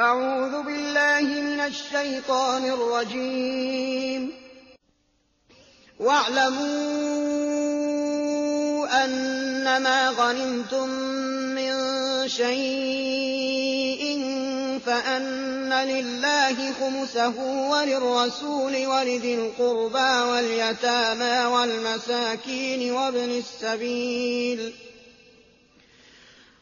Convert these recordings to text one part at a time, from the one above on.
أعوذ بالله من الشيطان الرجيم. واعلموا أنما غنمتم من شيء فأن لله خمسه وللرسول ولذي القربى واليتامى والمساكين وابن السبيل.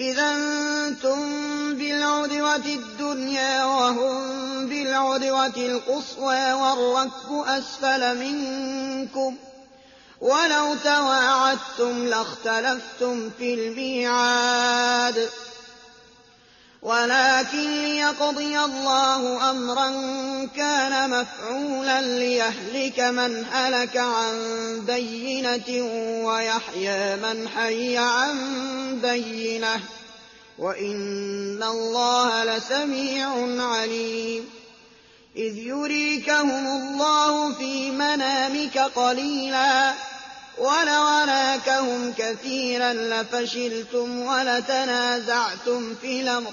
إذا أنتم بالعدوة الدنيا وهم بالعدوة القصوى والركب أسفل منكم. ولو تواعدتم لاختلفتم في الميعاد. ولكن ليقضي الله أمرا كان مفعولا ليهلك من هلك عن بينة ويحيى من حي عن بينة. وإن الله لسميع عليم. إذ يريكهم الله في منامك قليلا. ولو أراكهم كثيرا لفشلتم ولتنازعتم في الأمر.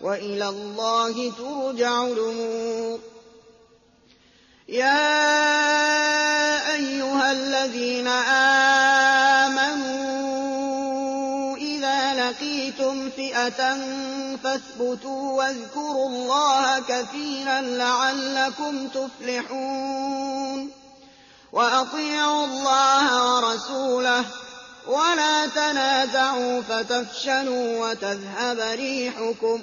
وإلى الله ترجع الأمور. يا أيها الذين آمنوا إذا لقيتم فئة فاثبتوا واذكروا الله كثيرا لعلكم تفلحون. وأطيعوا الله ورسوله ولا تنازعوا فتفشلوا وتذهب ريحكم.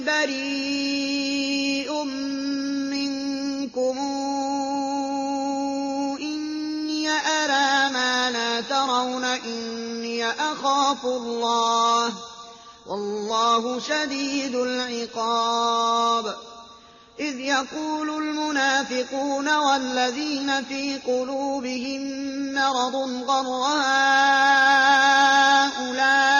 بريء منكم. إني أرى ما لا ترون. إني أخاف الله. والله شديد العقاب. إذ يقول المنافقون والذين في قلوبهم مرض غر هؤلاء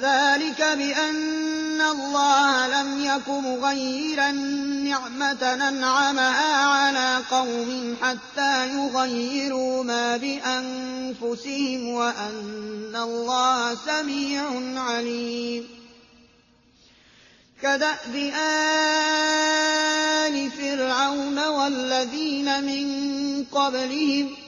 ذَٰلِكَ بِأَنَّ اللَّهَ لَمْ يَكُ مُغَيِّرًا نِّعْمَةً أَنْعَمَهَا عَلَىٰ قَوْمٍ حَتَّىٰ يُغَيِّرُوا مَا بِأَنفُسِهِمْ وَأَنَّ اللَّهَ سَمِيعٌ عَلِيمٌ. كَدَأْبِ آلِ فِرْعَوْنَ وَالَّذِينَ مِن قَبْلِهِمْ ۚ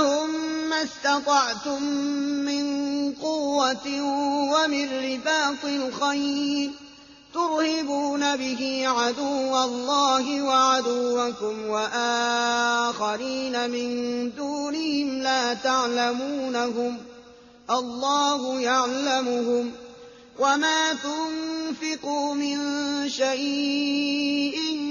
مَّا اسْتَطَعْتُم مِّن قُوَّةٍ وَمِن رِّبَاطِ الْخَيْلِ تُرْهِبُونَ بِهِ عَدُوَّ اللَّهِ وَعَدُوَّكُمْ وَآخَرِينَ مِن دُونِهِمْ لَا تَعْلَمُونَهُمْ ۚ اللَّهُ يَعْلَمُهُمْ ۚ وَمَا تُنفِقُوا مِن شَيْءٍ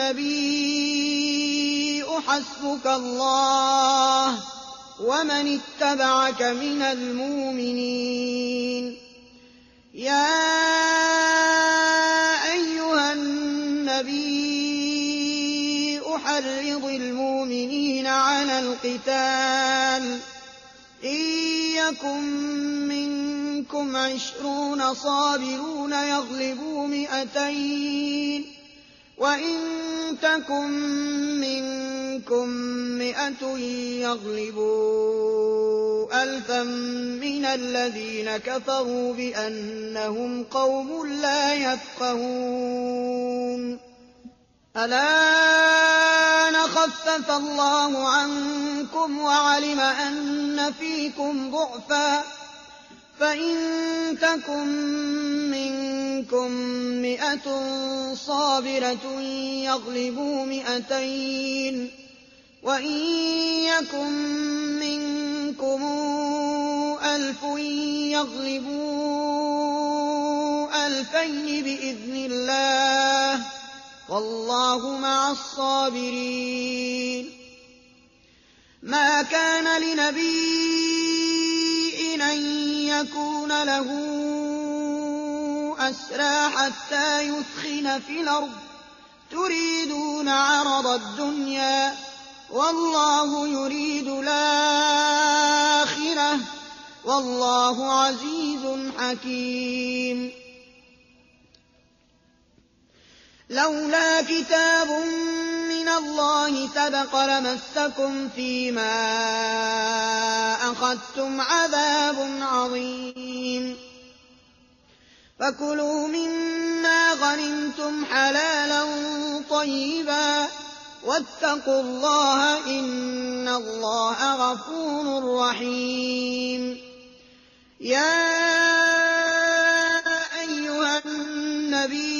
النَّبِيُّ حَسْبُكَ اللَّهُ وَمَنِ اتَّبَعَكَ مِنَ الْمُؤْمِنِينَ. يَا أَيُّهَا النَّبِيُّ حَرِّضِ الْمُؤْمِنِينَ عَلَى الْقِتَالِ ۚ. إِن يَكُن مِّنكُمْ عِشْرُونَ صَابِرُونَ يَغْلِبُوا مِائَتَيْنِ ۚ وَإِن تَكُن مِّنكُم مِّائَةٌ يَغْلِبُوا أَلْفًا مِّنَ الَّذِينَ كَفَرُوا بِأَنَّهُمْ قَوْمٌ لَّا يَفْقَهُونَ الْآنَ خَفَّفَ اللَّهُ عَنكُمْ وَعَلِمَ أَنَّ فِيكُمْ ضَعْفًا ۚ فَإِن تَكُن مِّنكُم مِّائَةٌ صَابِرَةٌ يَغْلِبُوا مِائَتَيْنِ ۚ وَإِن يَكُن مِّنكُمْ أَلْفٌ يَغْلِبُوا أَلْفَيْنِ بِإِذْنِ اللَّهِ ۗ وَاللَّهُ مَعَ الصَّابِرِينَ مَا كَانَ لِنَبِيٍّ أَن يَكُونَ لَهُ أَسْرَىٰ حَتَّىٰ يُثْخِنَ فِي الْأَرْضِ. تُرِيدُونَ عَرَضَ الدُّنْيَا ۖ وَاللَّهُ يُرِيدُ الْآخِرَةَ ۗ. وَاللَّهُ عَزِيزٌ حَكِيمٌ. لولا كتاب الله سبق لمسكم فيما أخذتم عذاب عظيم. فكلوا مما غنمتم حلالا طيبا. واتقوا الله إن الله غفور رحيم. يا أيها النبي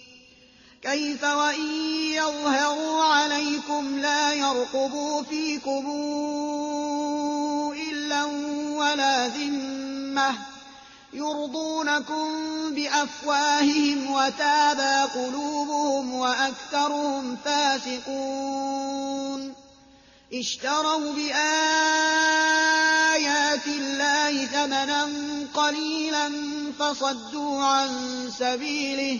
كيف وإن يظهروا عليكم لا يرقبوا فيكم إلا ولا ذمة يرضونكم بأفواههم وتابى قلوبهم وأكثرهم فاسقون اشتروا بآيات الله ثمنا قليلا فصدوا عن سبيله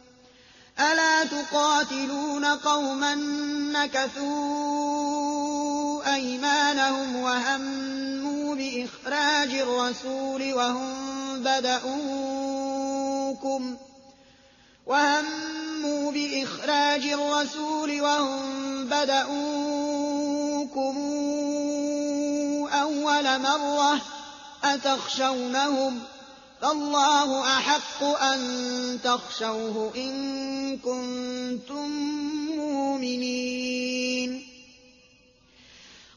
ألا تقاتلون قوما نكثوا أيمانهم وهموا بإخراج الرسول وهم بدؤوكم وهموا بإخراج الرسول وهم أول مرة أتخشونهم ۖ فالله أحق أن تخشوه إن كنتم مؤمنين.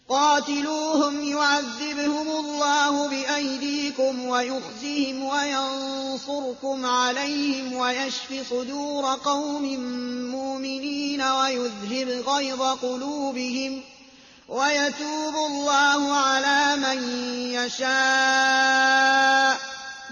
قاتلوهم يعذبهم الله بأيديكم ويخزهم وينصركم عليهم ويشف صدور قوم مؤمنين ويذهب غيظ قلوبهم ويتوب الله على من يشاء.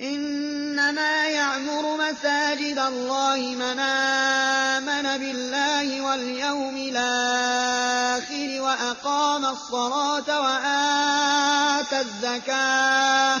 إنما يعمر مساجد الله من آمن بالله واليوم الآخر وأقام الصلاة وآتى الزكاة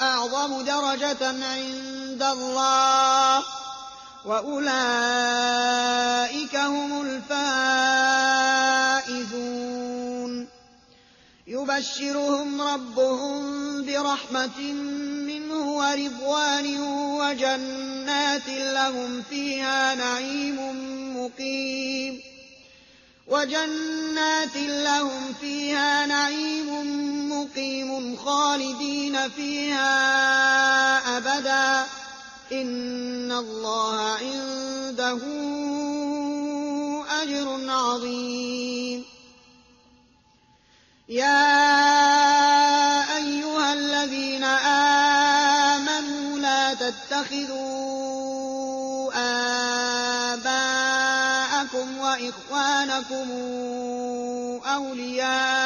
أعظم درجة عند الله وأولئك هم الفائزون. يبشرهم ربهم برحمة منه ورضوان وجنات لهم فيها نعيم مقيم. وجنات لهم فيها نعيم مقيم خالدين فيها أبدا إن الله عنده أجر عظيم. يا أيها الذين آمنوا لا تتخذوا آباءكم وإخوانكم أولياء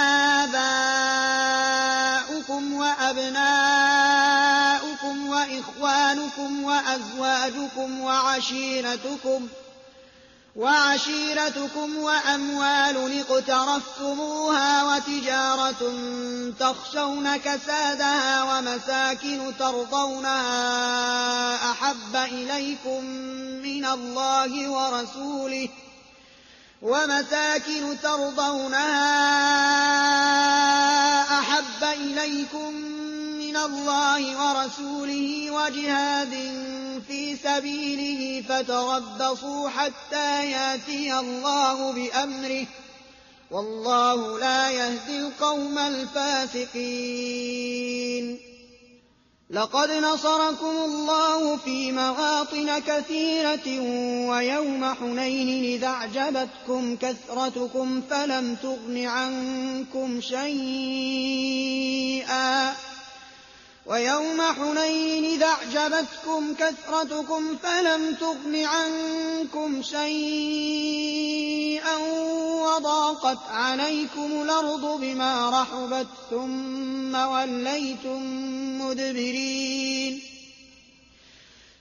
وإخوانكم وأزواجكم وعشيرتكم وعشيرتكم وأموال اقترفتموها وتجارة تخشون كسادها ومساكن ترضونها أحب إليكم من الله ورسوله ومساكن ترضونها أحب إليكم من الله ورسوله وجهاد في سبيله فتربصوا حتى يأتي الله بأمره. والله لا يهدي القوم الفاسقين. لقد نصركم الله في مواطن كثيرة ويوم حنين إذا أعجبتكم كثرتكم فلم تغن عنكم شيئا. ويوم حنين إذا أعجبتكم كثرتكم فلم تغن عنكم شيئا وضاقت عليكم الأرض بما رحبت ثم وليتم مدبرين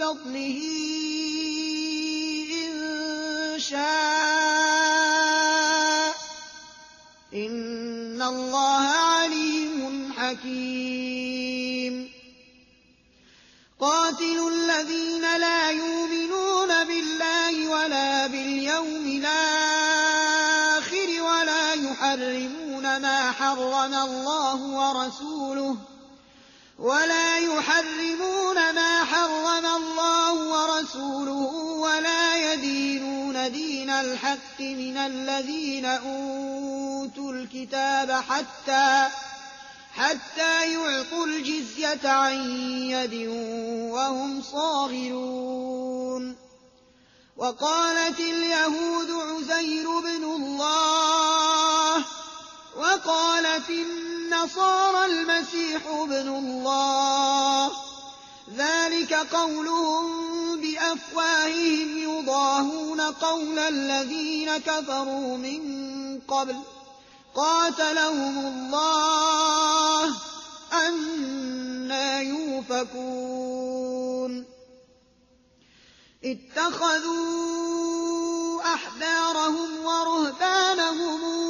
فضله إن شاء. إن الله عليم حكيم. قاتلوا الذين لا يؤمنون بالله ولا باليوم الآخر ولا يحرمون ما حرم الله ورسوله ولا يحرمون ما حرم الله ورسوله ولا يدينون دين الحق من الذين أوتوا الكتاب حتى حتى يعطوا الجزية عن يد وهم صاغرون. وقالت اليهود عزير بن الله وقالت النصارى المسيح ابن الله. ذلك قولهم بأفواههم يضاهون قول الذين كفروا من قبل. قاتلهم الله. أنا يوفكون. اتخذوا أحبارهم ورهبانهم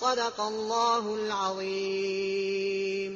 صدق الله العظيم.